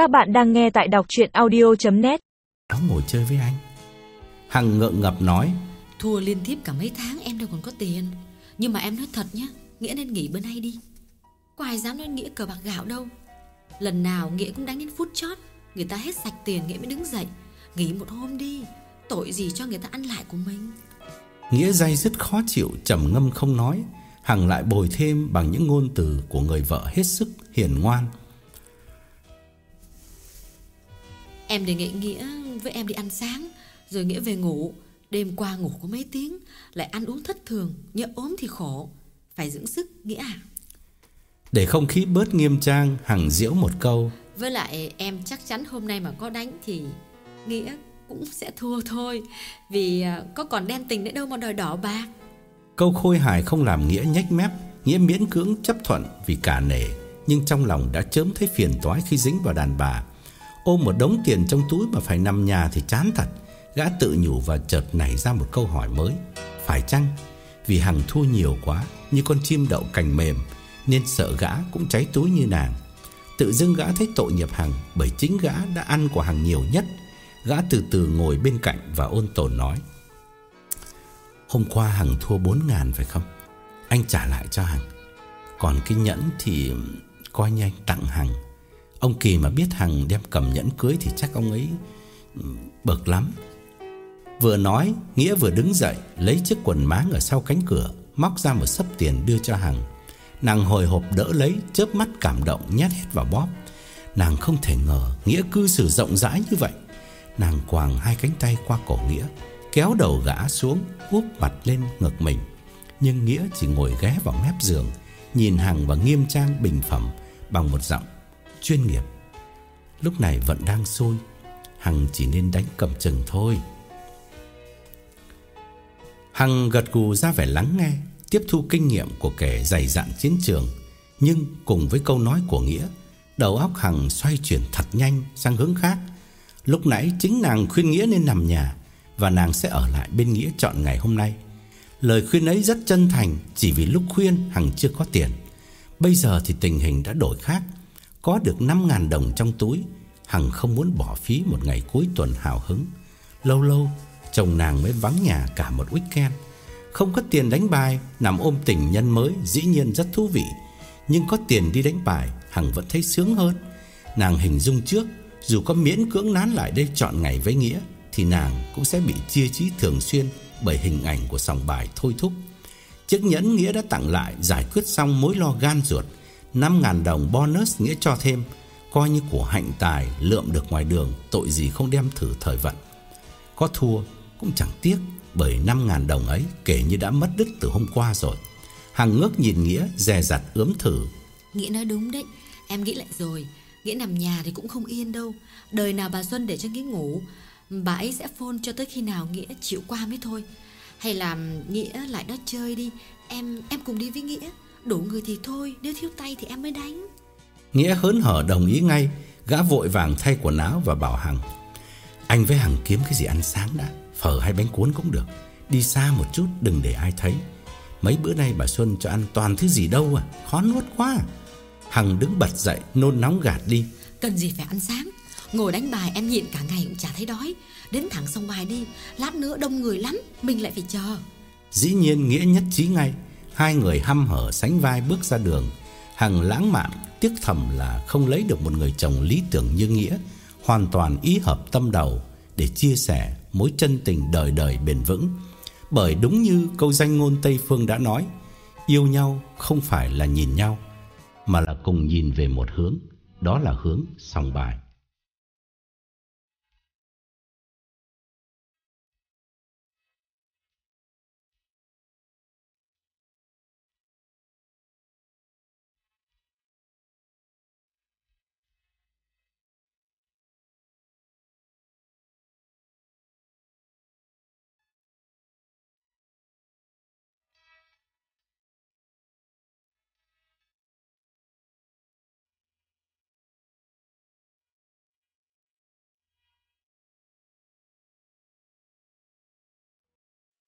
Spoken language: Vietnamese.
Các bạn đang nghe tại đọc chuyện audio.net Nó ngồi chơi với anh. Hằng ngượng ngập nói. Thua liên tiếp cả mấy tháng em đâu còn có tiền. Nhưng mà em nói thật nhá Nghĩa nên nghỉ bữa nay đi. Có ai dám nói Nghĩa cờ bạc gạo đâu. Lần nào Nghĩa cũng đánh đến phút chót Người ta hết sạch tiền Nghĩa mới đứng dậy. Nghỉ một hôm đi Tội gì cho người ta ăn lại của mình? Nghĩa dây dứt khó chịu trầm ngâm không nói. Hằng lại bồi thêm bằng những ngôn từ Của người vợ hết sức hiền ngoan Em đề nghị Nghĩa với em đi ăn sáng Rồi Nghĩa về ngủ. Đêm qua ngủ có mấy tiếng Lại ăn uống thất thường Nhớ ốm thì khổ. Phải dưỡng sức Nghĩa à. Để không khí bớt nghiêm trang Hằng diễu một câu. Với lại em chắc chắn hôm nay mà có đánh thì Nghĩa cũng sẽ thua thôi. Vì à, có còn đen tình nữa đâu mà đòi đỏ bạc. Câu khôi hài không làm Nghĩa nhếch mép Nghĩa miễn cưỡng chấp thuận vì cả nể. Nhưng trong lòng đã chớm thấy phiền toái khi dính vào đàn bà Ôm một đống tiền trong túi mà phải nằm nhà thì chán thật. Gã tự nhủ và chợt nảy ra một câu hỏi mới. Phải chăng? Vì Hằng thua nhiều quá, Như con chim đậu cành mềm, Nên sợ gã cũng cháy túi như nàng. Tự dưng gã thấy tội nghiệp Hằng, Bởi chính gã đã ăn của Hằng nhiều nhất. Gã từ từ ngồi bên cạnh và ôn tồn nói, Hôm qua Hằng thua 4 ngàn phải không? Anh trả lại cho Hằng. Còn cái nhẫn thì Coi như anh tặng Hằng. Ông Kỳ mà biết Hằng đem cầm nhẫn cưới Thì chắc ông ấy ừ, bực lắm. Vừa nói, Nghĩa vừa đứng dậy, Lấy chiếc quần máng ở sau cánh cửa, Móc ra một sấp tiền đưa cho Hằng. Nàng hồi hộp đỡ lấy, Chớp mắt cảm động, nhét hết vào bóp. Nàng không thể ngờ Nghĩa cư xử rộng rãi như vậy. Nàng quàng hai cánh tay qua cổ Nghĩa, Kéo đầu gã xuống, Úp mặt lên ngực mình. Nhưng Nghĩa chỉ ngồi ghé vào mép giường, Nhìn Hằng và nghiêm trang, bình phẩm, Bằng một giọng chuyên nghiệp. Lúc này vẫn đang sôi Hằng chỉ nên đánh cầm chừng thôi. Hằng gật gù ra vẻ lắng nghe, Tiếp thu kinh nghiệm của kẻ dày dặn chiến trường. Nhưng cùng với câu nói của Nghĩa, Đầu óc Hằng xoay chuyển thật nhanh sang hướng khác. Lúc nãy chính nàng khuyên Nghĩa nên nằm nhà Và nàng sẽ ở lại bên Nghĩa chọn ngày hôm nay. Lời khuyên ấy rất chân thành, Chỉ vì lúc khuyên Hằng chưa có tiền. Bây giờ thì tình hình đã đổi khác. Có được 5 đồng trong túi, Hằng không muốn bỏ phí một ngày cuối tuần hào hứng. Lâu lâu, Chồng nàng mới vắng nhà cả một weekend. Không có tiền đánh bài, Nằm ôm tình nhân mới Dĩ nhiên rất thú vị. Nhưng có tiền đi đánh bài, Hằng vẫn thấy sướng hơn. Nàng hình dung trước, Dù có miễn cưỡng nán lại đây chọn ngày với Nghĩa, Thì nàng cũng sẽ bị chia trí thường xuyên Bởi hình ảnh của sòng bài thôi thúc. Chiếc nhẫn Nghĩa đã tặng lại Giải quyết xong mối lo gan ruột. 5.000 đồng bonus Nghĩa cho thêm, Coi như của hạnh tài Lượm được ngoài đường, Tội gì không đem thử thời vận. Có thua cũng chẳng tiếc, Bởi 5.000 đồng ấy kể như đã mất đứt từ hôm qua rồi. Hằng ngước nhìn Nghĩa, Dè dặt ướm thử. Nghĩa nói đúng đấy, Em nghĩ lại rồi. Nghĩa nằm nhà thì cũng không yên đâu. Đời nào bà Xuân để cho Nghĩa ngủ, Bà ấy sẽ phone cho tới khi nào Nghĩa chịu qua mới thôi. Hay là Nghĩa lại đó chơi đi, Em em cùng đi với Nghĩa. Đủ người thì thôi Nếu thiếu tay thì em mới đánh. Nghĩa hớn hở đồng ý ngay Gã vội vàng thay quần áo và bảo Hằng Anh với Hằng kiếm cái gì ăn sáng đã Phở hay bánh cuốn cũng được. Đi xa một chút đừng để ai thấy. Mấy bữa nay bà Xuân cho ăn toàn thứ gì đâu à Khó nuốt quá. Hằng đứng bật dậy nôn nóng gạt đi. Cần gì phải ăn sáng? Ngồi đánh bài em nhịn cả ngày cũng chả thấy đói. Đến thẳng sông bài đi Lát nữa đông người lắm Mình lại phải chờ. Dĩ nhiên Nghĩa nhất trí ngay Hai người hăm hở sánh vai bước ra đường. Hằng lãng mạn, Tiếc thầm là không lấy được một người chồng lý tưởng như Nghĩa, Hoàn toàn ý hợp tâm đầu Để chia sẻ mối chân tình đời đời bền vững. Bởi đúng như câu danh ngôn Tây Phương đã nói, Yêu nhau không phải là nhìn nhau, Mà là cùng nhìn về một hướng, Đó là hướng sòng bài.